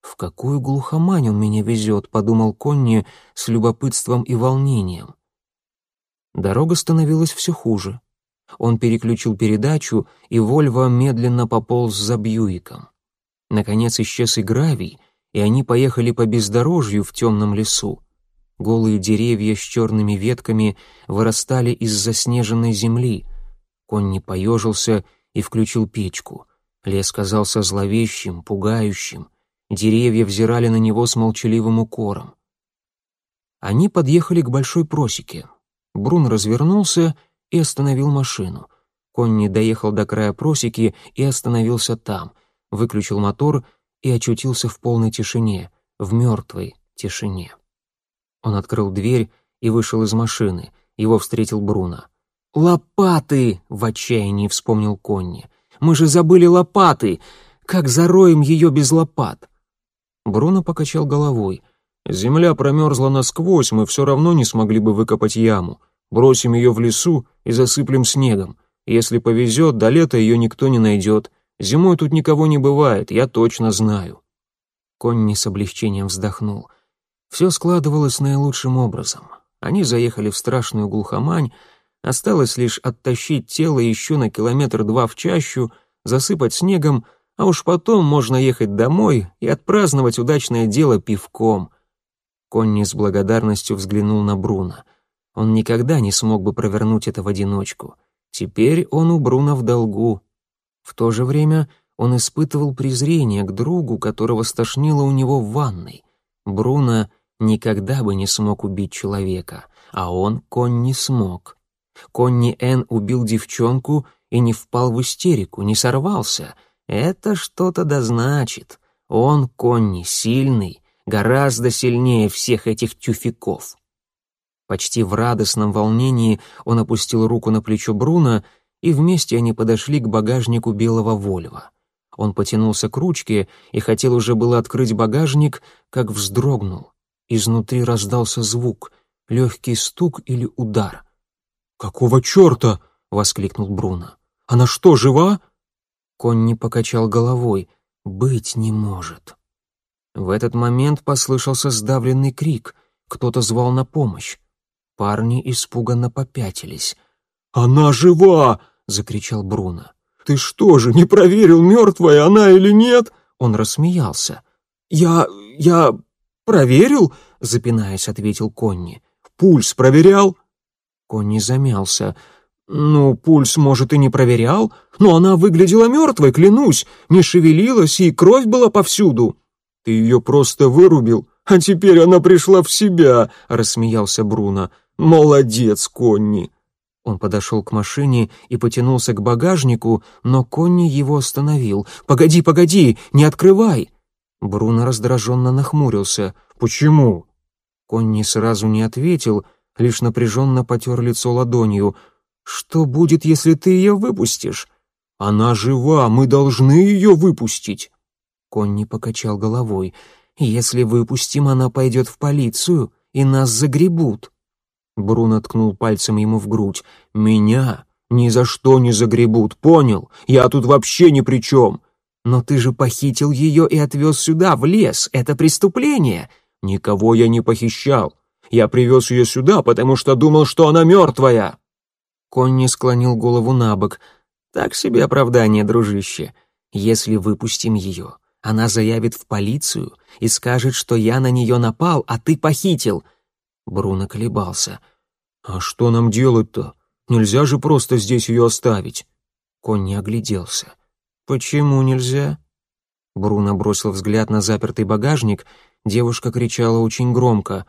«В какую глухомань он меня везет», — подумал Конни с любопытством и волнением. Дорога становилась все хуже. Он переключил передачу, и Вольво медленно пополз за Бьюиком. Наконец исчез и гравий, и они поехали по бездорожью в темном лесу. Голые деревья с черными ветками вырастали из заснеженной земли. Конь не поежился и включил печку. Лес казался зловещим, пугающим. Деревья взирали на него с молчаливым укором. Они подъехали к большой просеке. Брун развернулся и остановил машину. Конни доехал до края просеки и остановился там, выключил мотор и очутился в полной тишине, в мертвой тишине. Он открыл дверь и вышел из машины. Его встретил Бруно. «Лопаты!» — в отчаянии вспомнил Конни. «Мы же забыли лопаты! Как зароем ее без лопат?» Бруно покачал головой. «Земля промерзла насквозь, мы все равно не смогли бы выкопать яму. Бросим ее в лесу и засыплем снегом. Если повезет, до лета ее никто не найдет. Зимой тут никого не бывает, я точно знаю». Конни с облегчением вздохнул. Все складывалось наилучшим образом. Они заехали в страшную глухомань, осталось лишь оттащить тело еще на километр-два в чащу, засыпать снегом, а уж потом можно ехать домой и отпраздновать удачное дело пивком. Конни с благодарностью взглянул на Бруно. Он никогда не смог бы провернуть это в одиночку. Теперь он у Бруно в долгу. В то же время он испытывал презрение к другу, которого стошнило у него в ванной. Бруно никогда бы не смог убить человека, а он, Конь, не смог. Конни Н убил девчонку и не впал в истерику, не сорвался. Это что-то да значит. Он, Конни, сильный, гораздо сильнее всех этих тюфяков. Почти в радостном волнении он опустил руку на плечо Бруно, и вместе они подошли к багажнику белого Вольва. Он потянулся к ручке и хотел уже было открыть багажник, как вздрогнул. Изнутри раздался звук, легкий стук или удар. «Какого черта?» — воскликнул Бруно. «Она что, жива?» Конь не покачал головой. «Быть не может». В этот момент послышался сдавленный крик. Кто-то звал на помощь. Парни испуганно попятились. «Она жива!» — закричал Бруно. «Ты что же, не проверил, мертвая она или нет?» Он рассмеялся. «Я... я... проверил?» — запинаясь, ответил Конни. «Пульс проверял?» Конни замялся. «Ну, пульс, может, и не проверял, но она выглядела мертвой, клянусь, не шевелилась, и кровь была повсюду». «Ты ее просто вырубил, а теперь она пришла в себя», — рассмеялся Бруно. «Молодец, Конни!» Он подошел к машине и потянулся к багажнику, но Конни его остановил. «Погоди, погоди, не открывай!» Бруно раздраженно нахмурился. «Почему?» Конни сразу не ответил, лишь напряженно потер лицо ладонью. «Что будет, если ты ее выпустишь?» «Она жива, мы должны ее выпустить!» Конни покачал головой. «Если выпустим, она пойдет в полицию, и нас загребут». Бруно ткнул пальцем ему в грудь. «Меня ни за что не загребут, понял? Я тут вообще ни при чем!» «Но ты же похитил ее и отвез сюда, в лес. Это преступление!» «Никого я не похищал. Я привез ее сюда, потому что думал, что она мертвая!» Конни склонил голову на бок. «Так себе оправдание, дружище. Если выпустим ее, она заявит в полицию и скажет, что я на нее напал, а ты похитил». Бруно колебался. «А что нам делать-то? Нельзя же просто здесь ее оставить». Конь огляделся. «Почему нельзя?» Бруно бросил взгляд на запертый багажник. Девушка кричала очень громко.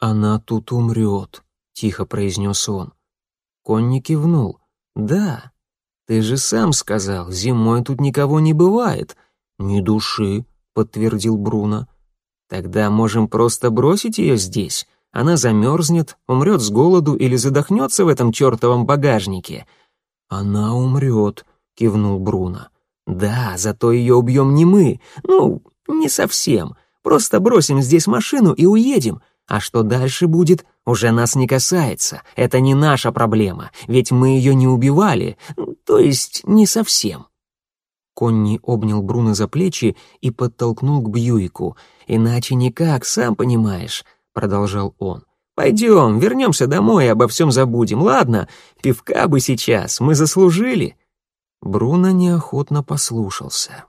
«Она тут умрет», — тихо произнес он. Конни кивнул. «Да, ты же сам сказал, зимой тут никого не бывает». «Ни души», — подтвердил Бруно. «Тогда можем просто бросить ее здесь. Она замерзнет, умрет с голоду или задохнется в этом чертовом багажнике. «Она умрет», — кивнул Бруно. «Да, зато ее убьем не мы. Ну, не совсем. Просто бросим здесь машину и уедем. А что дальше будет, уже нас не касается. Это не наша проблема, ведь мы ее не убивали, то есть не совсем». Конни обнял Бруно за плечи и подтолкнул к Бьюику. «Иначе никак, сам понимаешь. — продолжал он. Пойдем, вернемся домой и обо всем забудем, ладно? Пивка бы сейчас, мы заслужили». Бруно неохотно послушался.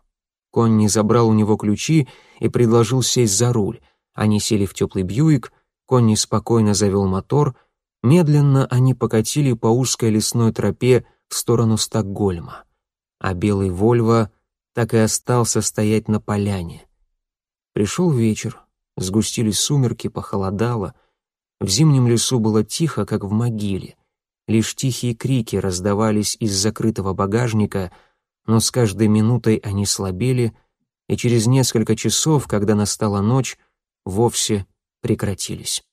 Конни забрал у него ключи и предложил сесть за руль. Они сели в теплый Бьюик, Конни спокойно завел мотор. Медленно они покатили по узкой лесной тропе в сторону Стокгольма. А белый Вольво так и остался стоять на поляне. Пришел вечер, сгустились сумерки, похолодало. В зимнем лесу было тихо, как в могиле. Лишь тихие крики раздавались из закрытого багажника, но с каждой минутой они слабели, и через несколько часов, когда настала ночь, вовсе прекратились.